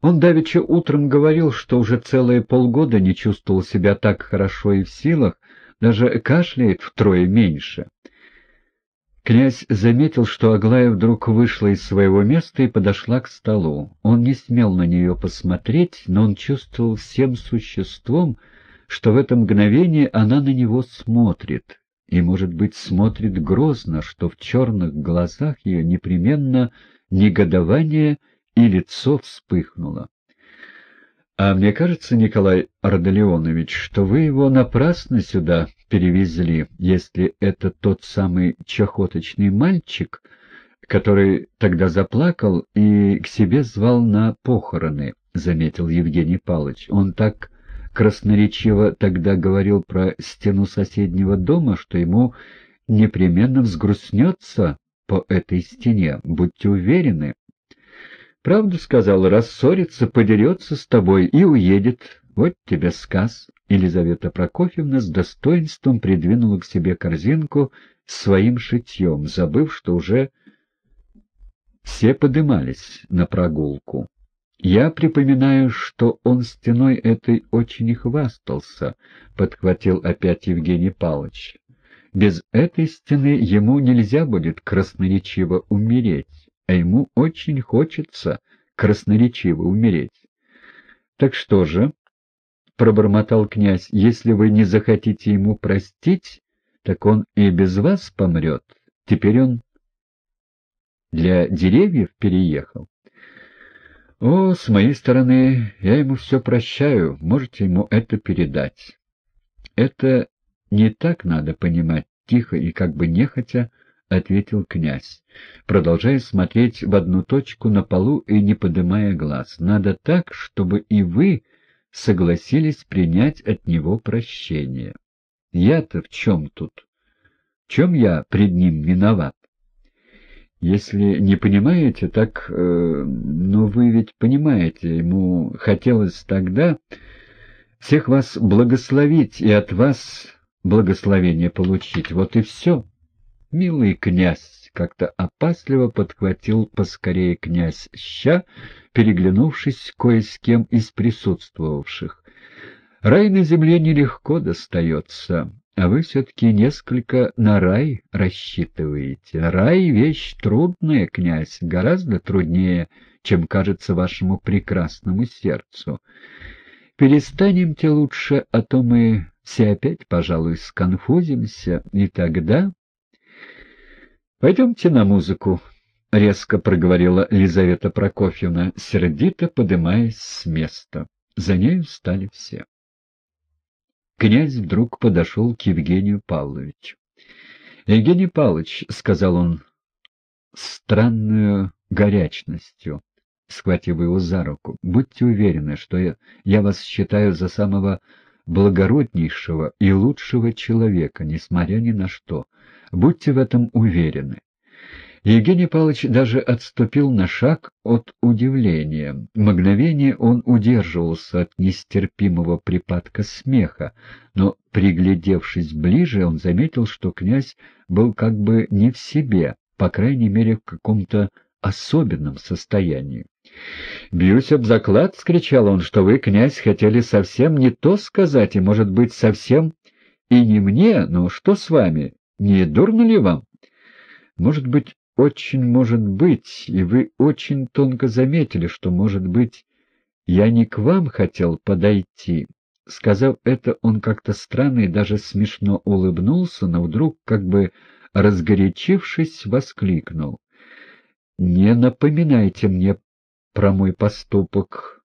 Он давеча утром говорил, что уже целые полгода не чувствовал себя так хорошо и в силах, даже кашляет втрое меньше. Князь заметил, что Аглая вдруг вышла из своего места и подошла к столу. Он не смел на нее посмотреть, но он чувствовал всем существом, что в это мгновение она на него смотрит, и, может быть, смотрит грозно, что в черных глазах ее непременно негодование и лицо вспыхнуло. А мне кажется, Николай Ардалионович, что вы его напрасно сюда перевезли, если это тот самый чахоточный мальчик, который тогда заплакал и к себе звал на похороны, — заметил Евгений Павлович. Он так красноречиво тогда говорил про стену соседнего дома, что ему непременно взгрустнется по этой стене, будьте уверены. Правду сказал, рассорится, подерется с тобой и уедет. Вот тебе сказ. Елизавета Прокофьевна с достоинством придвинула к себе корзинку своим шитьем, забыв, что уже все подымались на прогулку. Я припоминаю, что он стеной этой очень и хвастался, — подхватил опять Евгений Павлович. Без этой стены ему нельзя будет красноречиво умереть а ему очень хочется красноречиво умереть. — Так что же, — пробормотал князь, — если вы не захотите ему простить, так он и без вас помрет. Теперь он для деревьев переехал. О, с моей стороны, я ему все прощаю, можете ему это передать. Это не так надо понимать, тихо и как бы нехотя, —— ответил князь, продолжая смотреть в одну точку на полу и не поднимая глаз. — Надо так, чтобы и вы согласились принять от него прощение. Я-то в чем тут? В чем я пред ним виноват? Если не понимаете, так... Э, но вы ведь понимаете, ему хотелось тогда всех вас благословить и от вас благословение получить. Вот и все. «Милый князь!» — как-то опасливо подхватил поскорее князь Ща, переглянувшись кое с кем из присутствовавших. «Рай на земле нелегко достается, а вы все-таки несколько на рай рассчитываете. Рай — вещь трудная, князь, гораздо труднее, чем кажется вашему прекрасному сердцу. Перестанемте лучше, а то мы все опять, пожалуй, сконфузимся, и тогда — Пойдемте на музыку, — резко проговорила Лизавета Прокофьевна, сердито подымаясь с места. За нею встали все. Князь вдруг подошел к Евгению Павловичу. — Евгений Павлович, — сказал он странную горячностью, схватив его за руку, — будьте уверены, что я, я вас считаю за самого благороднейшего и лучшего человека, несмотря ни на что. Будьте в этом уверены. Евгений Павлович даже отступил на шаг от удивления. Мгновение он удерживался от нестерпимого припадка смеха, но, приглядевшись ближе, он заметил, что князь был как бы не в себе, по крайней мере, в каком-то особенном состоянии. «Бьюсь об заклад!» — скричал он, — что вы, князь, хотели совсем не то сказать, и, может быть, совсем и не мне, но что с вами? Не дурно ли вам? Может быть, очень может быть, и вы очень тонко заметили, что, может быть, я не к вам хотел подойти. Сказав это, он как-то странно и даже смешно улыбнулся, но вдруг, как бы разгорячившись, воскликнул. «Не напоминайте мне про мой поступок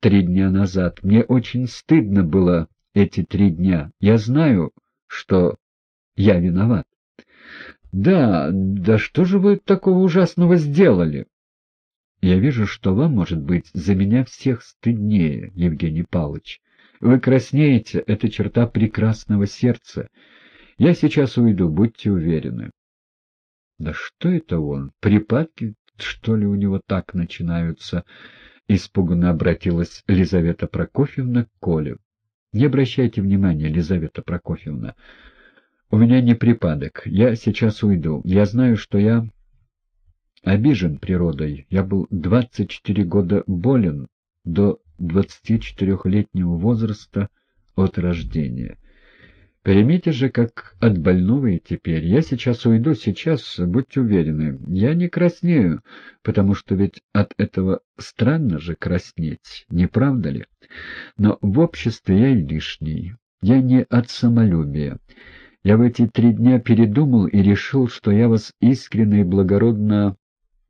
три дня назад. Мне очень стыдно было эти три дня. Я знаю, что я виноват. Да, да что же вы такого ужасного сделали? Я вижу, что вам, может быть, за меня всех стыднее, Евгений Павлович. Вы краснеете, это черта прекрасного сердца. Я сейчас уйду, будьте уверены. Да что это он? Припадки, что ли, у него так начинаются? Испуганно обратилась Лизавета Прокофьевна к Коле. Не обращайте внимания, Лизавета Прокофьевна. У меня не припадок. Я сейчас уйду. Я знаю, что я обижен природой. Я был двадцать четыре года болен, до 24-летнего возраста от рождения. Примите же, как от больного и теперь. Я сейчас уйду, сейчас, будьте уверены. Я не краснею, потому что ведь от этого странно же краснеть, не правда ли? Но в обществе я и лишний. Я не от самолюбия. Я в эти три дня передумал и решил, что я вас искренне и благородно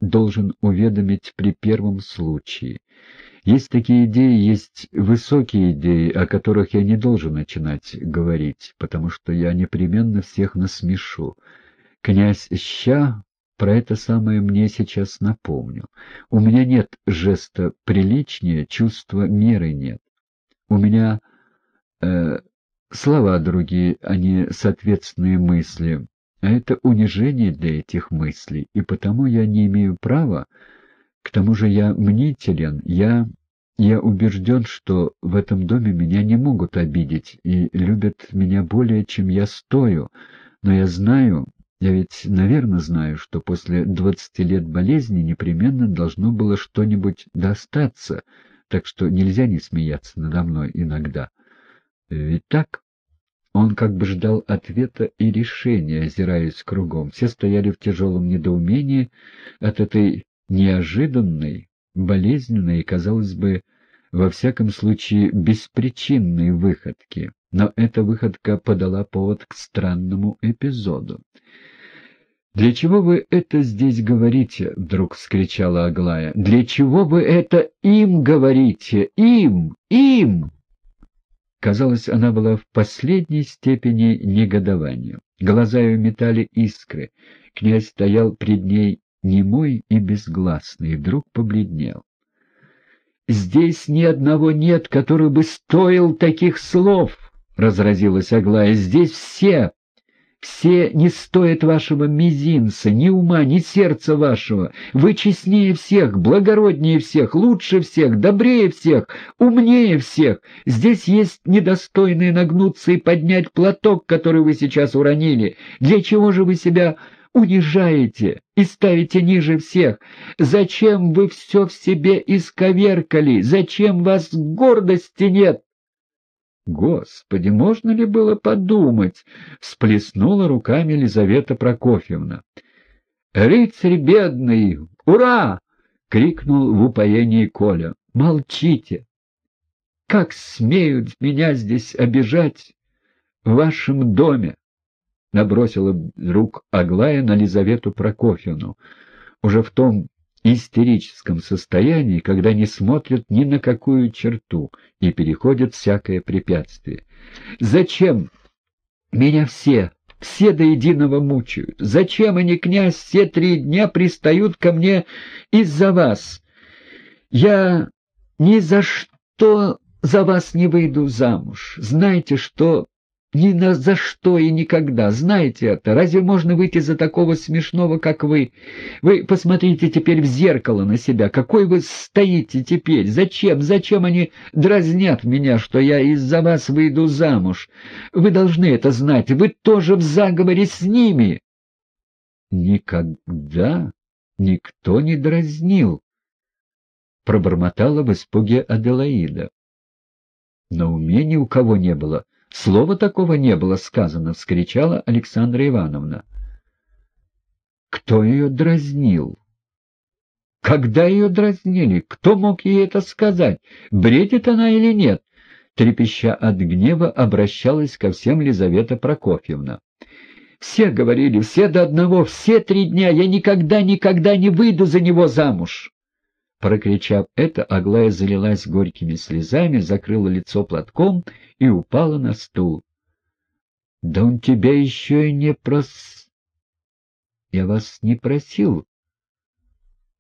должен уведомить при первом случае. Есть такие идеи, есть высокие идеи, о которых я не должен начинать говорить, потому что я непременно всех насмешу. Князь Ща про это самое мне сейчас напомнил. У меня нет жеста приличнее, чувства меры нет. У меня э, слова другие, а не соответственные мысли. А это унижение для этих мыслей, и потому я не имею права к тому же я мнителен, я... Я убежден, что в этом доме меня не могут обидеть и любят меня более, чем я стою, но я знаю, я ведь, наверное, знаю, что после двадцати лет болезни непременно должно было что-нибудь достаться, так что нельзя не смеяться надо мной иногда. Ведь так? Он как бы ждал ответа и решения, озираясь кругом. Все стояли в тяжелом недоумении от этой неожиданной, болезненной и, казалось бы, во всяком случае, беспричинной выходки. Но эта выходка подала повод к странному эпизоду. «Для чего вы это здесь говорите?» — вдруг вскричала Аглая. «Для чего вы это им говорите? Им! Им!» Казалось, она была в последней степени негодования. Глаза ее метали искры. Князь стоял пред ней немой и безгласный, и вдруг побледнел. «Здесь ни одного нет, который бы стоил таких слов!» — разразилась Аглая. «Здесь все, все не стоят вашего мизинца, ни ума, ни сердца вашего. Вы честнее всех, благороднее всех, лучше всех, добрее всех, умнее всех. Здесь есть недостойные нагнуться и поднять платок, который вы сейчас уронили. Для чего же вы себя унижаете и ставите ниже всех? Зачем вы все в себе исковеркали? Зачем вас гордости нет? Господи, можно ли было подумать? Всплеснула руками Елизавета Прокофьевна. «Рыцарь бедный! Ура!» — крикнул в упоении Коля. «Молчите! Как смеют меня здесь обижать в вашем доме!» набросила вдруг Аглая на Лизавету Прокофьевну, уже в том истерическом состоянии, когда не смотрят ни на какую черту и переходят всякое препятствие. «Зачем меня все, все до единого мучают? Зачем они, князь, все три дня пристают ко мне из-за вас? Я ни за что за вас не выйду замуж. Знаете, что ни на за что и никогда. Знаете это? Разве можно выйти за такого смешного, как вы? Вы посмотрите теперь в зеркало на себя. Какой вы стоите теперь? Зачем? Зачем они дразнят меня, что я из-за вас выйду замуж? Вы должны это знать. Вы тоже в заговоре с ними. Никогда никто не дразнил, — пробормотала в испуге Аделаида. Но уме ни у кого не было — Слова такого не было сказано, — вскричала Александра Ивановна. Кто ее дразнил? Когда ее дразнили? Кто мог ей это сказать? Бредит она или нет? Трепеща от гнева, обращалась ко всем Лизавета Прокофьевна. Все говорили, все до одного, все три дня, я никогда-никогда не выйду за него замуж. Прокричав это, Аглая залилась горькими слезами, закрыла лицо платком и упала на стул. — Да он тебя еще и не прос... — Я вас не просил.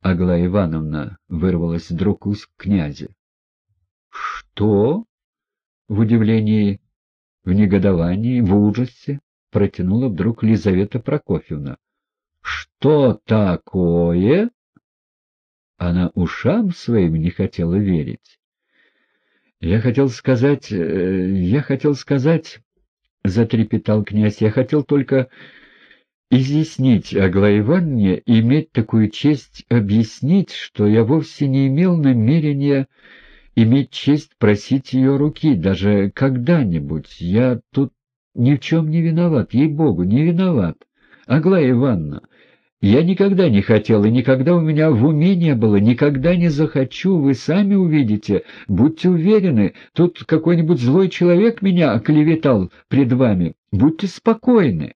Аглая Ивановна вырвалась вдруг из князя. — Что? — в удивлении, в негодовании, в ужасе протянула вдруг Лизавета Прокофьевна. — Что такое? Она ушам своим не хотела верить. «Я хотел сказать... Э, я хотел сказать...» — затрепетал князь. «Я хотел только изъяснить Аглае Ивановне иметь такую честь объяснить, что я вовсе не имел намерения иметь честь просить ее руки, даже когда-нибудь. Я тут ни в чем не виноват, ей-богу, не виноват. Аглая Ивановна, я никогда не хотел, и никогда у меня в уме не было, никогда не захочу, вы сами увидите, будьте уверены, тут какой-нибудь злой человек меня оклеветал пред вами, будьте спокойны.